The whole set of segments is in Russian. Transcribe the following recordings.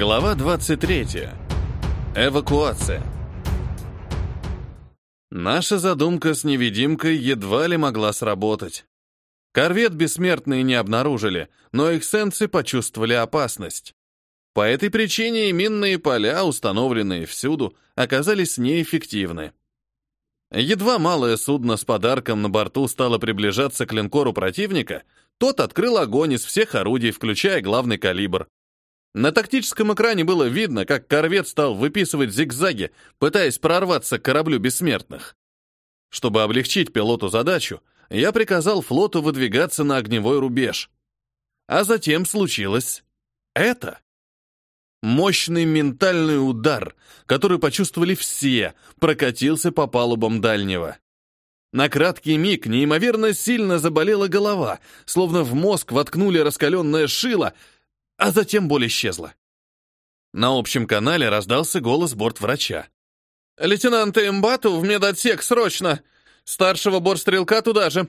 Глава 23. Эвакуация. Наша задумка с невидимкой едва ли могла сработать. Корвет бессмертные не обнаружили, но их сенсы почувствовали опасность. По этой причине и минные поля, установленные всюду, оказались неэффективны. Едва малое судно с подарком на борту стало приближаться к линкору противника, тот открыл огонь из всех орудий, включая главный калибр. На тактическом экране было видно, как корвет стал выписывать зигзаги, пытаясь прорваться к кораблю бессмертных. Чтобы облегчить пилоту задачу, я приказал флоту выдвигаться на огневой рубеж. А затем случилось это. Мощный ментальный удар, который почувствовали все, прокатился по палубам дальнего. На краткий миг неимоверно сильно заболела голова, словно в мозг воткнули раскаленное шило, а затем боль исчезла. На общем канале раздался голос бортврача. «Лейтенант Эмбату в медотсек, срочно! Старшего бортстрелка туда же!»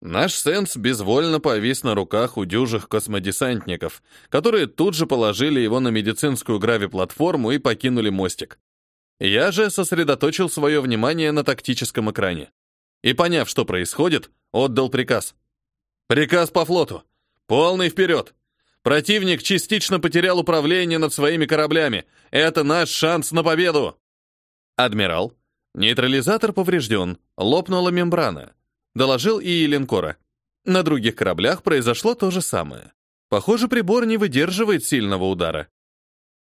Наш сенс безвольно повис на руках у дюжих космодесантников, которые тут же положили его на медицинскую грави-платформу и покинули мостик. Я же сосредоточил свое внимание на тактическом экране. И, поняв, что происходит, отдал приказ. «Приказ по флоту! Полный вперед! Противник частично потерял управление над своими кораблями. Это наш шанс на победу!» «Адмирал, нейтрализатор поврежден, лопнула мембрана доложил и линкора. На других кораблях произошло то же самое. Похоже, прибор не выдерживает сильного удара.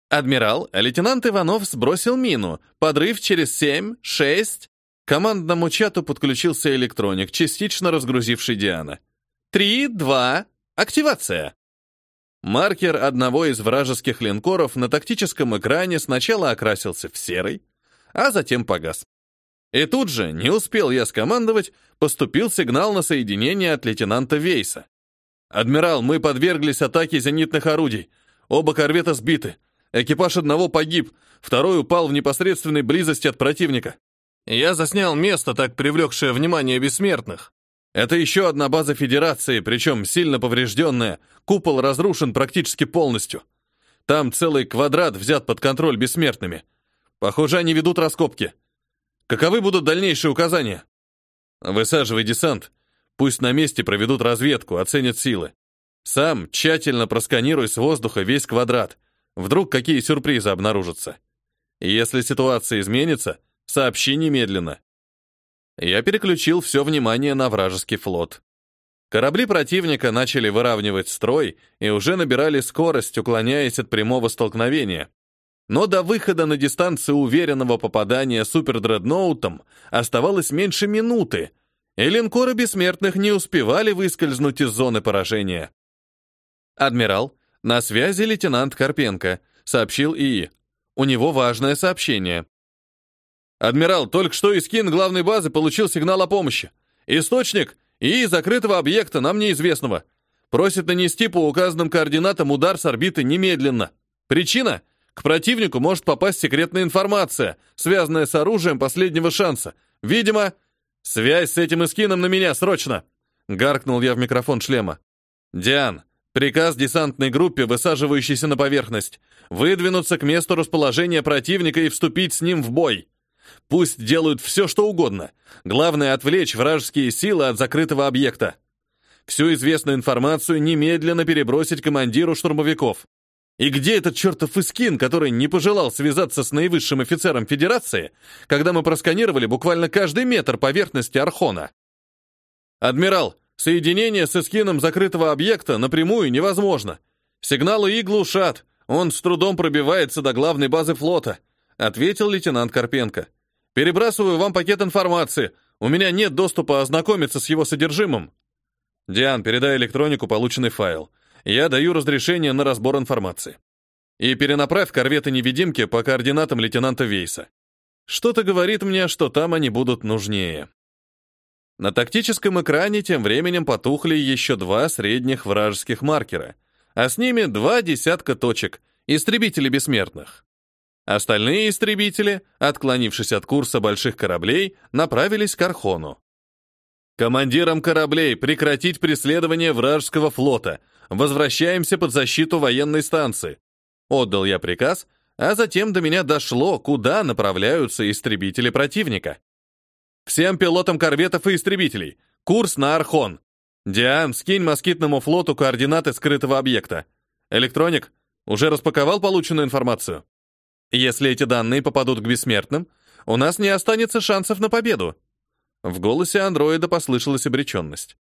Адмирал, лейтенант Иванов сбросил мину. Подрыв через 7, 6. К командному чату подключился электроник, частично разгрузивший Диана. 3, 2, активация. Маркер одного из вражеских линкоров на тактическом экране сначала окрасился в серый, а затем погас. И тут же, не успел я скомандовать, поступил сигнал на соединение от лейтенанта Вейса. «Адмирал, мы подверглись атаке зенитных орудий. Оба корвета сбиты. Экипаж одного погиб, второй упал в непосредственной близости от противника. Я заснял место, так привлекшее внимание бессмертных. Это еще одна база Федерации, причем сильно поврежденная. Купол разрушен практически полностью. Там целый квадрат взят под контроль бессмертными. Похоже, они ведут раскопки. Каковы будут дальнейшие указания? Высаживай десант. Пусть на месте проведут разведку, оценят силы. Сам тщательно просканируй с воздуха весь квадрат. Вдруг какие сюрпризы обнаружатся. если ситуация изменится, сообщи немедленно. Я переключил все внимание на вражеский флот. Корабли противника начали выравнивать строй и уже набирали скорость, уклоняясь от прямого столкновения. Но до выхода на дистанцию уверенного попадания супердредноутом оставалось меньше минуты, и линкоры бессмертных не успевали выскользнуть из зоны поражения. «Адмирал, на связи лейтенант Карпенко», — сообщил ИИ. «У него важное сообщение». «Адмирал, только что из КИН главной базы получил сигнал о помощи. Источник и закрытого объекта нам неизвестного. Просит нанести по указанным координатам удар с орбиты немедленно. Причина к противнику может попасть секретная информация, связанная с оружием последнего шанса. Видимо, связь с этим эскином на меня, срочно!» Гаркнул я в микрофон шлема. «Диан, приказ десантной группе, высаживающейся на поверхность, выдвинуться к месту расположения противника и вступить с ним в бой. Пусть делают все, что угодно. Главное — отвлечь вражеские силы от закрытого объекта. Всю известную информацию немедленно перебросить командиру штурмовиков. И где этот чертов Искин, который не пожелал связаться с наивысшим офицером Федерации, когда мы просканировали буквально каждый метр поверхности Архона? Адмирал, соединение с Искином закрытого объекта напрямую невозможно. Сигналы И глушат, он с трудом пробивается до главной базы флота, ответил лейтенант Карпенко. Перебрасываю вам пакет информации. У меня нет доступа ознакомиться с его содержимым. Диан, передай электронику полученный файл я даю разрешение на разбор информации. И перенаправь корветы-невидимки по координатам лейтенанта Вейса. Что-то говорит мне, что там они будут нужнее. На тактическом экране тем временем потухли еще два средних вражеских маркера, а с ними два десятка точек, истребители бессмертных. Остальные истребители, отклонившись от курса больших кораблей, направились к Архону. Командирам кораблей прекратить преследование вражеского флота, Возвращаемся под защиту военной станции. Отдал я приказ, а затем до меня дошло, куда направляются истребители противника. Всем пилотам корветов и истребителей. Курс на Архон. Диан, скинь москитному флоту координаты скрытого объекта. Электроник, уже распаковал полученную информацию? Если эти данные попадут к бессмертным, у нас не останется шансов на победу. В голосе андроида послышалась обреченность.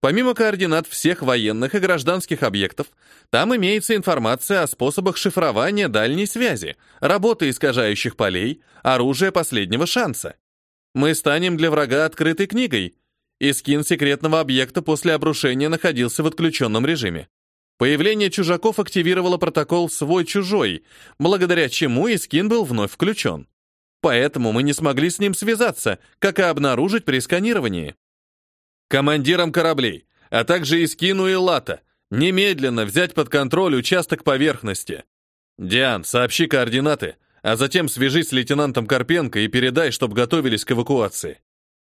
Помимо координат всех военных и гражданских объектов, там имеется информация о способах шифрования дальней связи, работы искажающих полей, оружия последнего шанса. Мы станем для врага открытой книгой, и скин секретного объекта после обрушения находился в отключенном режиме. Появление чужаков активировало протокол «свой-чужой», благодаря чему и скин был вновь включен. Поэтому мы не смогли с ним связаться, как и обнаружить при сканировании командирам кораблей, а также Искину и Лата, немедленно взять под контроль участок поверхности. Диан, сообщи координаты, а затем свяжись с лейтенантом Карпенко и передай, чтобы готовились к эвакуации.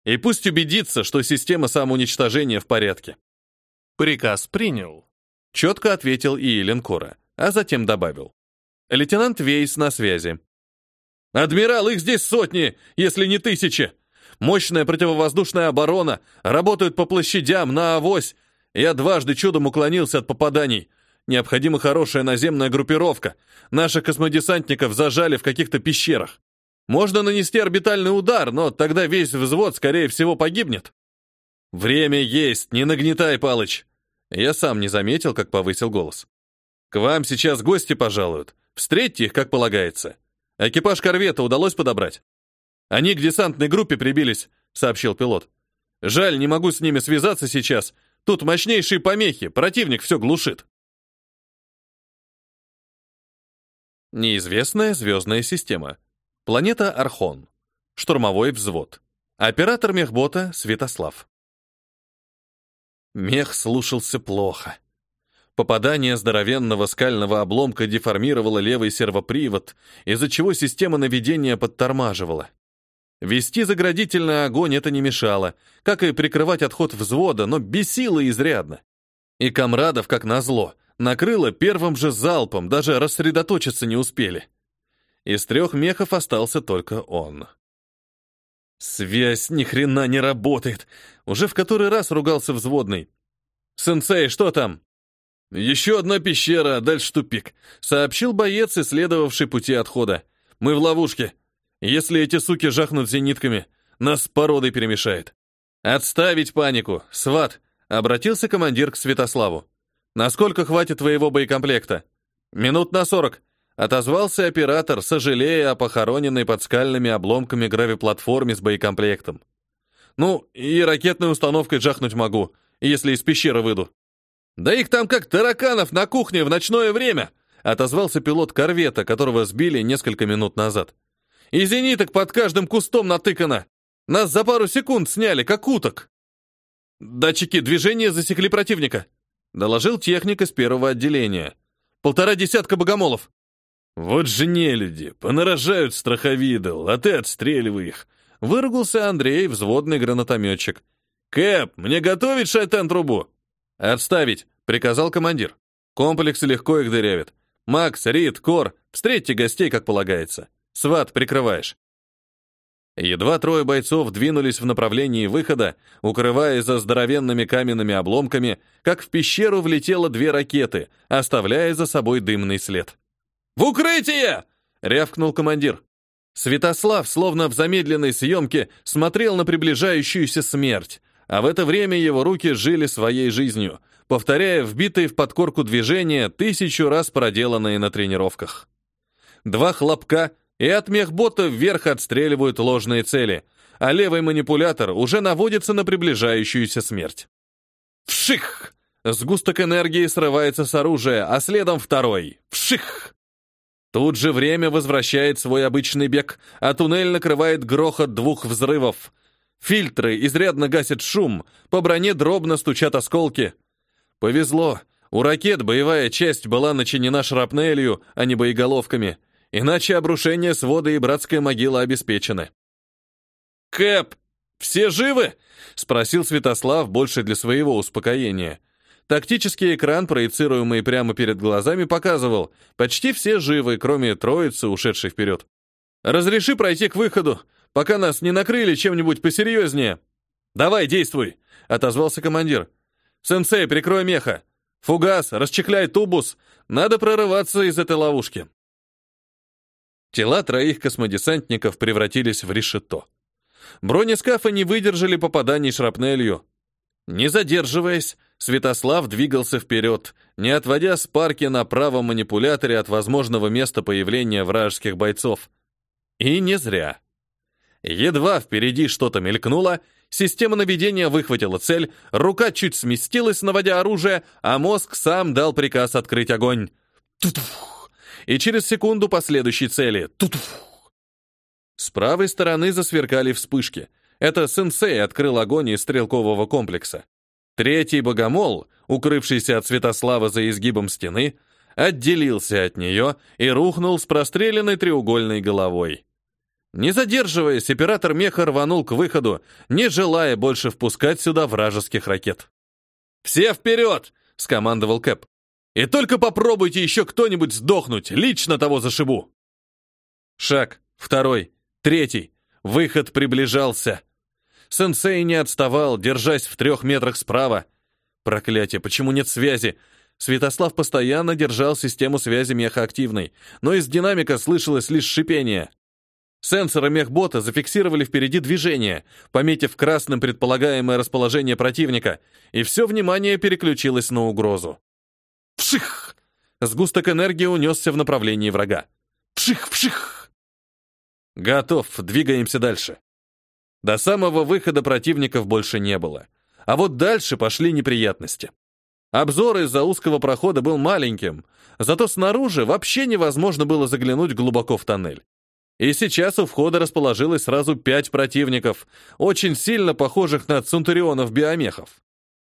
И пусть убедится, что система самоуничтожения в порядке. Приказ принял. Четко ответил и линкора, а затем добавил. Лейтенант Вейс на связи. «Адмирал, их здесь сотни, если не тысячи!» Мощная противовоздушная оборона, работают по площадям, на авось. Я дважды чудом уклонился от попаданий. Необходима хорошая наземная группировка. Наших космодесантников зажали в каких-то пещерах. Можно нанести орбитальный удар, но тогда весь взвод, скорее всего, погибнет. Время есть, не нагнетай, Палыч. Я сам не заметил, как повысил голос. К вам сейчас гости пожалуют. Встретьте их, как полагается. Экипаж корвета удалось подобрать? Они к десантной группе прибились, сообщил пилот. Жаль, не могу с ними связаться сейчас. Тут мощнейшие помехи, противник все глушит. Неизвестная звездная система. Планета Архон. Штурмовой взвод. Оператор мехбота Святослав. Мех слушался плохо. Попадание здоровенного скального обломка деформировало левый сервопривод, из-за чего система наведения подтормаживала. Вести заградительный огонь это не мешало, как и прикрывать отход взвода, но бесило изрядно. И комрадов, как назло, накрыло первым же залпом, даже рассредоточиться не успели. Из трех мехов остался только он. «Связь ни хрена не работает!» Уже в который раз ругался взводный. «Сенсей, что там?» «Еще одна пещера, дальше тупик», — сообщил боец, исследовавший пути отхода. «Мы в ловушке. Если эти суки жахнут зенитками, нас породой перемешает. Отставить панику, сват, обратился командир к Святославу. Насколько хватит твоего боекомплекта? Минут на сорок. Отозвался оператор, сожалея о похороненной под скальными обломками гравиплатформе с боекомплектом. Ну, и ракетной установкой жахнуть могу, если из пещеры выйду. Да их там как тараканов на кухне в ночное время, отозвался пилот корвета, которого сбили несколько минут назад. И зениток под каждым кустом натыкано. Нас за пару секунд сняли, как уток. Датчики движения засекли противника. Доложил техник из первого отделения. Полтора десятка богомолов. Вот же не люди, понарожают страховидол, а ты отстреливай их. Выругался Андрей, взводный гранатометчик. «Кэп, мне готовить шайтан-трубу?» «Отставить», — приказал командир. Комплексы легко их дырявят. «Макс, Рид, Кор, встретьте гостей, как полагается. Сват, прикрываешь. Едва трое бойцов двинулись в направлении выхода, укрываясь за здоровенными каменными обломками, как в пещеру влетело две ракеты, оставляя за собой дымный след. «В укрытие!» — рявкнул командир. Святослав, словно в замедленной съемке, смотрел на приближающуюся смерть, а в это время его руки жили своей жизнью, повторяя вбитые в подкорку движения, тысячу раз проделанные на тренировках. Два хлопка — и от мехбота вверх отстреливают ложные цели, а левый манипулятор уже наводится на приближающуюся смерть. Вших! Сгусток энергии срывается с оружия, а следом второй. Вших! Тут же время возвращает свой обычный бег, а туннель накрывает грохот двух взрывов. Фильтры изрядно гасят шум, по броне дробно стучат осколки. Повезло, у ракет боевая часть была начинена шрапнелью, а не боеголовками — Иначе обрушение свода и братская могила обеспечены. «Кэп, все живы?» — спросил Святослав больше для своего успокоения. Тактический экран, проецируемый прямо перед глазами, показывал, почти все живы, кроме троицы, ушедшей вперед. «Разреши пройти к выходу, пока нас не накрыли чем-нибудь посерьезнее». «Давай, действуй», — отозвался командир. «Сенсей, прикрой меха. Фугас, расчехляй тубус. Надо прорываться из этой ловушки». Тела троих космодесантников превратились в решето. Бронескафы не выдержали попаданий шрапнелью. Не задерживаясь, Святослав двигался вперед, не отводя спарки на правом манипуляторе от возможного места появления вражеских бойцов. И не зря. Едва впереди что-то мелькнуло, система наведения выхватила цель, рука чуть сместилась, наводя оружие, а мозг сам дал приказ открыть огонь. Тутух! И через секунду последующей цели. Тутух! С правой стороны засверкали вспышки. Это сенсей открыл огонь из стрелкового комплекса. Третий богомол, укрывшийся от Святослава за изгибом стены, отделился от нее и рухнул с простреленной треугольной головой. Не задерживаясь, оператор меха рванул к выходу, не желая больше впускать сюда вражеских ракет. «Все вперед!» — скомандовал Кэп. «И только попробуйте еще кто-нибудь сдохнуть, лично того зашибу!» Шаг, второй, третий. Выход приближался. Сенсей не отставал, держась в трех метрах справа. Проклятие, почему нет связи? Святослав постоянно держал систему связи меха активной, но из динамика слышалось лишь шипение. Сенсоры мехбота зафиксировали впереди движение, пометив красным предполагаемое расположение противника, и все внимание переключилось на угрозу. Вших! Сгусток энергии унесся в направлении врага. Вших-вших! Готов, двигаемся дальше. До самого выхода противников больше не было. А вот дальше пошли неприятности. Обзор из-за узкого прохода был маленьким, зато снаружи вообще невозможно было заглянуть глубоко в тоннель. И сейчас у входа расположилось сразу пять противников, очень сильно похожих на центурионов-биомехов.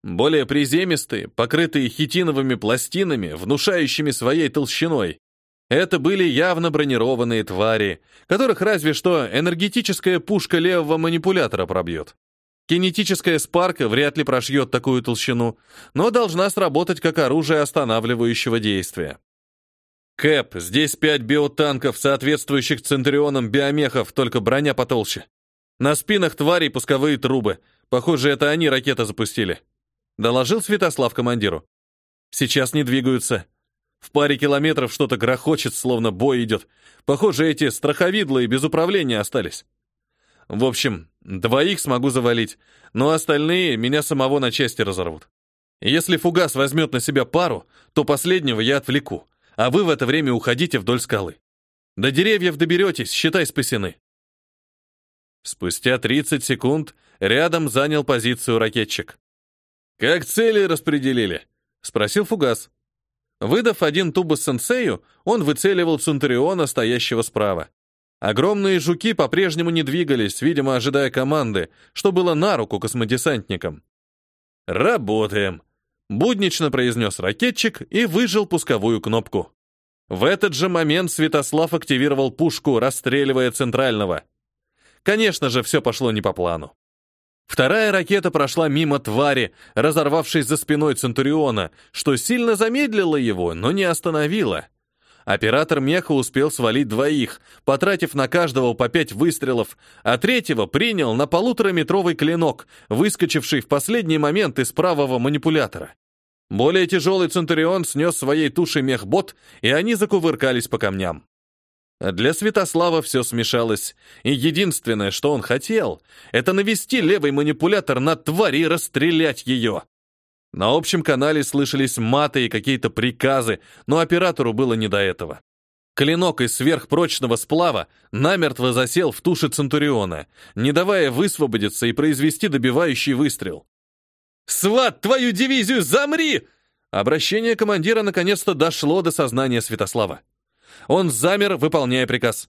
Более приземистые, покрытые хитиновыми пластинами, внушающими своей толщиной. Это были явно бронированные твари, которых разве что энергетическая пушка левого манипулятора пробьет. Кинетическая спарка вряд ли прошьет такую толщину, но должна сработать как оружие останавливающего действия. Кэп, здесь пять биотанков, соответствующих Центурионам биомехов, только броня потолще. На спинах тварей пусковые трубы. Похоже, это они ракеты запустили. Доложил Святослав командиру. Сейчас не двигаются. В паре километров что-то грохочет, словно бой идет. Похоже, эти страховидлые без управления остались. В общем, двоих смогу завалить, но остальные меня самого на части разорвут. Если фугас возьмет на себя пару, то последнего я отвлеку, а вы в это время уходите вдоль скалы. До деревьев доберетесь, считай спасены. Спустя 30 секунд рядом занял позицию ракетчик. «Как цели распределили?» — спросил Фугас. Выдав один тубус сенсею, он выцеливал Центуриона, стоящего справа. Огромные жуки по-прежнему не двигались, видимо, ожидая команды, что было на руку космодесантникам. «Работаем!» Буднично произнес ракетчик и выжил пусковую кнопку. В этот же момент Святослав активировал пушку, расстреливая центрального. Конечно же, все пошло не по плану. Вторая ракета прошла мимо твари, разорвавшись за спиной Центуриона, что сильно замедлило его, но не остановило. Оператор меха успел свалить двоих, потратив на каждого по пять выстрелов, а третьего принял на полутораметровый клинок, выскочивший в последний момент из правого манипулятора. Более тяжелый Центурион снес своей тушей мехбот, и они закувыркались по камням. Для Святослава все смешалось, и единственное, что он хотел, это навести левый манипулятор на тварь и расстрелять ее. На общем канале слышались маты и какие-то приказы, но оператору было не до этого. Клинок из сверхпрочного сплава намертво засел в туше Центуриона, не давая высвободиться и произвести добивающий выстрел. «Сват, твою дивизию, замри!» Обращение командира наконец-то дошло до сознания Святослава. Он замер, выполняя приказ.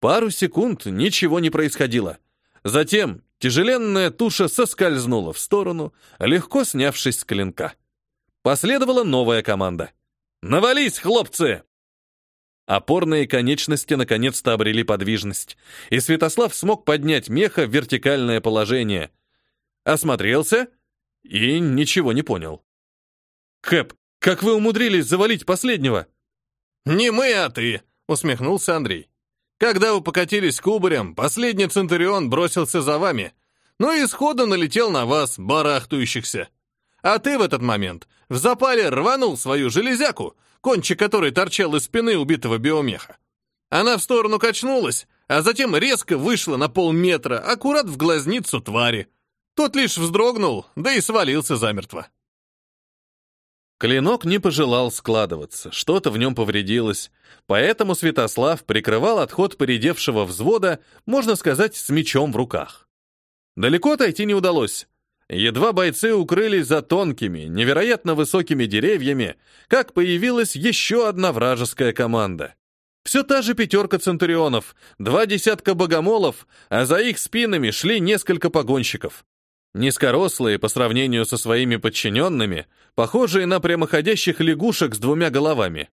Пару секунд ничего не происходило. Затем Тяжеленная туша соскользнула в сторону, легко снявшись с клинка. Последовала новая команда. «Навались, хлопцы!» Опорные конечности наконец-то обрели подвижность, и Святослав смог поднять меха в вертикальное положение. Осмотрелся и ничего не понял. Кэп, как вы умудрились завалить последнего? Не мы, а ты, усмехнулся Андрей. Когда вы покатились кубарем, последний Центурион бросился за вами, но и сходу налетел на вас, барахтующихся. А ты в этот момент в запале рванул свою железяку, кончик которой торчал из спины убитого биомеха. Она в сторону качнулась, а затем резко вышла на полметра, аккурат в глазницу твари. Тот лишь вздрогнул, да и свалился замертво. Клинок не пожелал складываться, что-то в нем повредилось, поэтому Святослав прикрывал отход поредевшего взвода, можно сказать, с мечом в руках. Далеко отойти не удалось. Едва бойцы укрылись за тонкими, невероятно высокими деревьями, как появилась еще одна вражеская команда. Все та же пятерка центурионов, два десятка богомолов, а за их спинами шли несколько погонщиков. Низкорослые по сравнению со своими подчиненными, похожие на прямоходящих лягушек с двумя головами.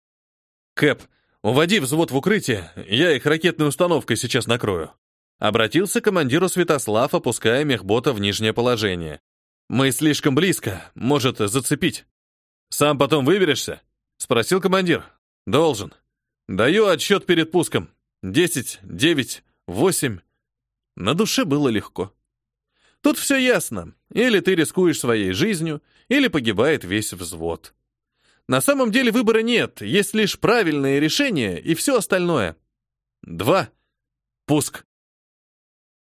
«Кэп, уводи взвод в укрытие, я их ракетной установкой сейчас накрою». Обратился к командиру Святослав, опуская мехбота в нижнее положение. «Мы слишком близко, может зацепить». «Сам потом выберешься?» — спросил командир. «Должен. Даю отсчет перед пуском. Десять, девять, восемь». На душе было легко. Тут все ясно. Или ты рискуешь своей жизнью, или погибает весь взвод. На самом деле выбора нет, есть лишь правильное решение и все остальное. Два. Пуск.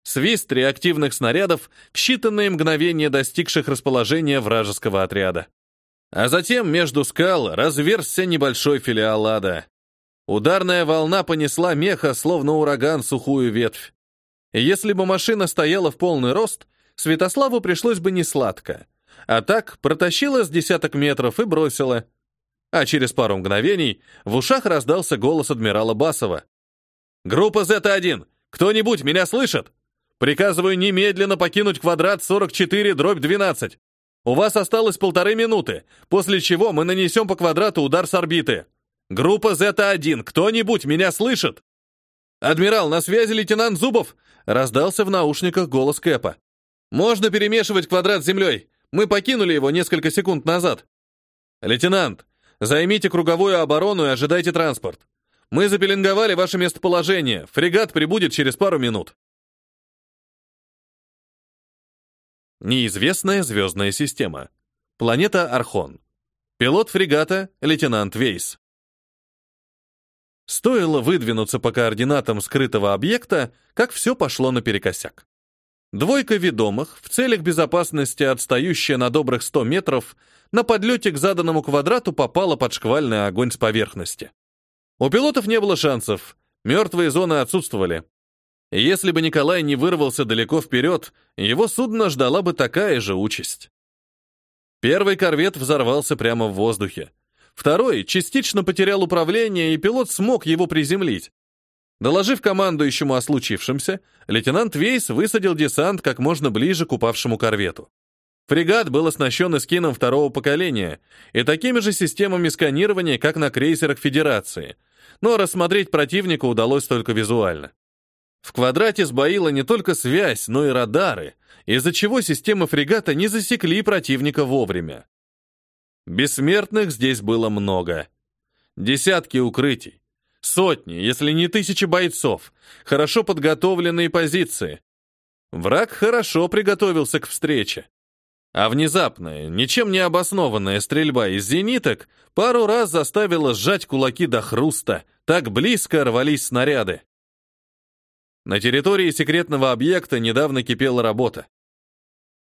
Свист реактивных снарядов считанные мгновения достигших расположения вражеского отряда. А затем между скал разверзся небольшой филиал ада. Ударная волна понесла меха, словно ураган, сухую ветвь. Если бы машина стояла в полный рост, Святославу пришлось бы не сладко. А так протащила с десяток метров и бросила. А через пару мгновений в ушах раздался голос адмирала Басова. «Группа Z1! Кто-нибудь меня слышит? Приказываю немедленно покинуть квадрат 44 дробь 12. У вас осталось полторы минуты, после чего мы нанесем по квадрату удар с орбиты. Группа Зета-1, кто-нибудь меня слышит? Адмирал, на связи лейтенант Зубов, раздался в наушниках голос Кэпа. Можно перемешивать квадрат с землей. Мы покинули его несколько секунд назад. Лейтенант, займите круговую оборону и ожидайте транспорт. Мы запеленговали ваше местоположение. Фрегат прибудет через пару минут. Неизвестная звездная система. Планета Архон. Пилот фрегата — лейтенант Вейс. Стоило выдвинуться по координатам скрытого объекта, как все пошло наперекосяк. Двойка ведомых, в целях безопасности отстающая на добрых 100 метров, на подлете к заданному квадрату попала под шквальный огонь с поверхности. У пилотов не было шансов, мертвые зоны отсутствовали. Если бы Николай не вырвался далеко вперед, его судно ждала бы такая же участь. Первый корвет взорвался прямо в воздухе. Второй частично потерял управление, и пилот смог его приземлить. Доложив командующему о случившемся, лейтенант Вейс высадил десант как можно ближе к упавшему корвету. Фрегат был оснащен эскином второго поколения и такими же системами сканирования, как на крейсерах Федерации, но рассмотреть противника удалось только визуально. В квадрате сбоила не только связь, но и радары, из-за чего системы фрегата не засекли противника вовремя. Бессмертных здесь было много. Десятки укрытий, сотни, если не тысячи бойцов, хорошо подготовленные позиции. Враг хорошо приготовился к встрече. А внезапная, ничем не обоснованная стрельба из зениток пару раз заставила сжать кулаки до хруста, так близко рвались снаряды. На территории секретного объекта недавно кипела работа.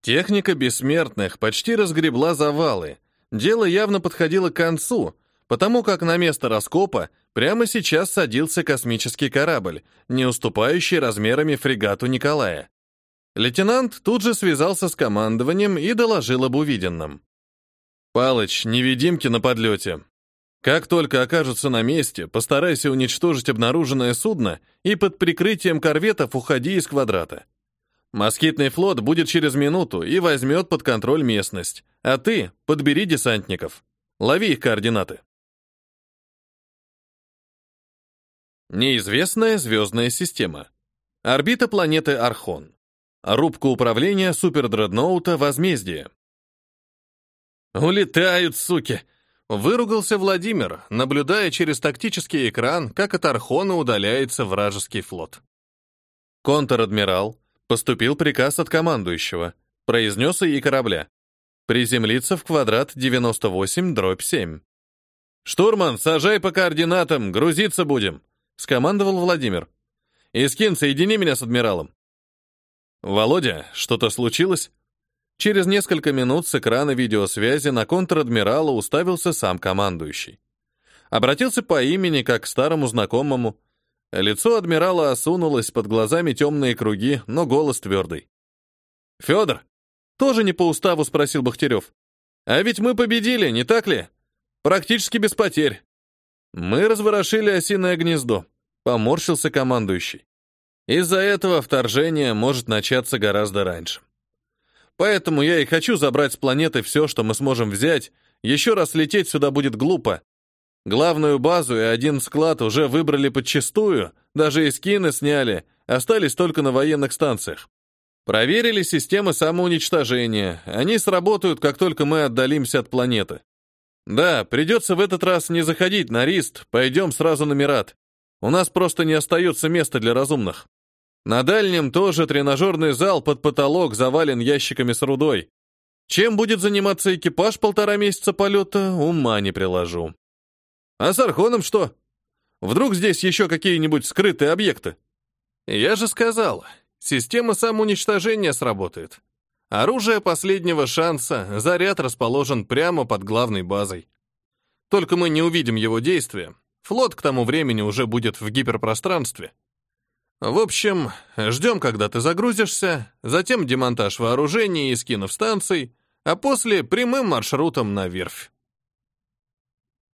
Техника бессмертных почти разгребла завалы. Дело явно подходило к концу, потому как на место раскопа прямо сейчас садился космический корабль, не уступающий размерами фрегату Николая. Лейтенант тут же связался с командованием и доложил об увиденном. «Палыч, невидимки на подлете. Как только окажутся на месте, постарайся уничтожить обнаруженное судно и под прикрытием корветов уходи из квадрата. Москитный флот будет через минуту и возьмет под контроль местность, а ты подбери десантников. Лови их координаты. Неизвестная звездная система. Орбита планеты Архон. Рубка управления супердредноута «Возмездие». Улетают, суки! Выругался Владимир, наблюдая через тактический экран, как от Архона удаляется вражеский флот. Контр-адмирал, поступил приказ от командующего, произнес и корабля. Приземлиться в квадрат 98 дробь 7. «Штурман, сажай по координатам, грузиться будем», — скомандовал Владимир. «Искин, соедини меня с адмиралом». «Володя, что-то случилось?» Через несколько минут с экрана видеосвязи на контр-адмирала уставился сам командующий. Обратился по имени, как к старому знакомому. Лицо адмирала осунулось, под глазами темные круги, но голос твердый. «Федор, тоже не по уставу спросил Бахтерев. А ведь мы победили, не так ли? Практически без потерь. Мы разворошили осиное гнездо. Поморщился командующий. Из-за этого вторжение может начаться гораздо раньше. Поэтому я и хочу забрать с планеты все, что мы сможем взять. Еще раз лететь сюда будет глупо. Главную базу и один склад уже выбрали подчистую, даже и скины сняли, остались только на военных станциях. Проверили системы самоуничтожения. Они сработают, как только мы отдалимся от планеты. Да, придется в этот раз не заходить на Рист, пойдем сразу на Мират. У нас просто не остается места для разумных. На дальнем тоже тренажерный зал под потолок завален ящиками с рудой. Чем будет заниматься экипаж полтора месяца полета, ума не приложу. А с Архоном что? Вдруг здесь еще какие-нибудь скрытые объекты? Я же сказал, Система самоуничтожения сработает. Оружие последнего шанса, заряд расположен прямо под главной базой. Только мы не увидим его действия. Флот к тому времени уже будет в гиперпространстве. В общем, ждем, когда ты загрузишься, затем демонтаж вооружений и скинов станций, а после прямым маршрутом на верфь.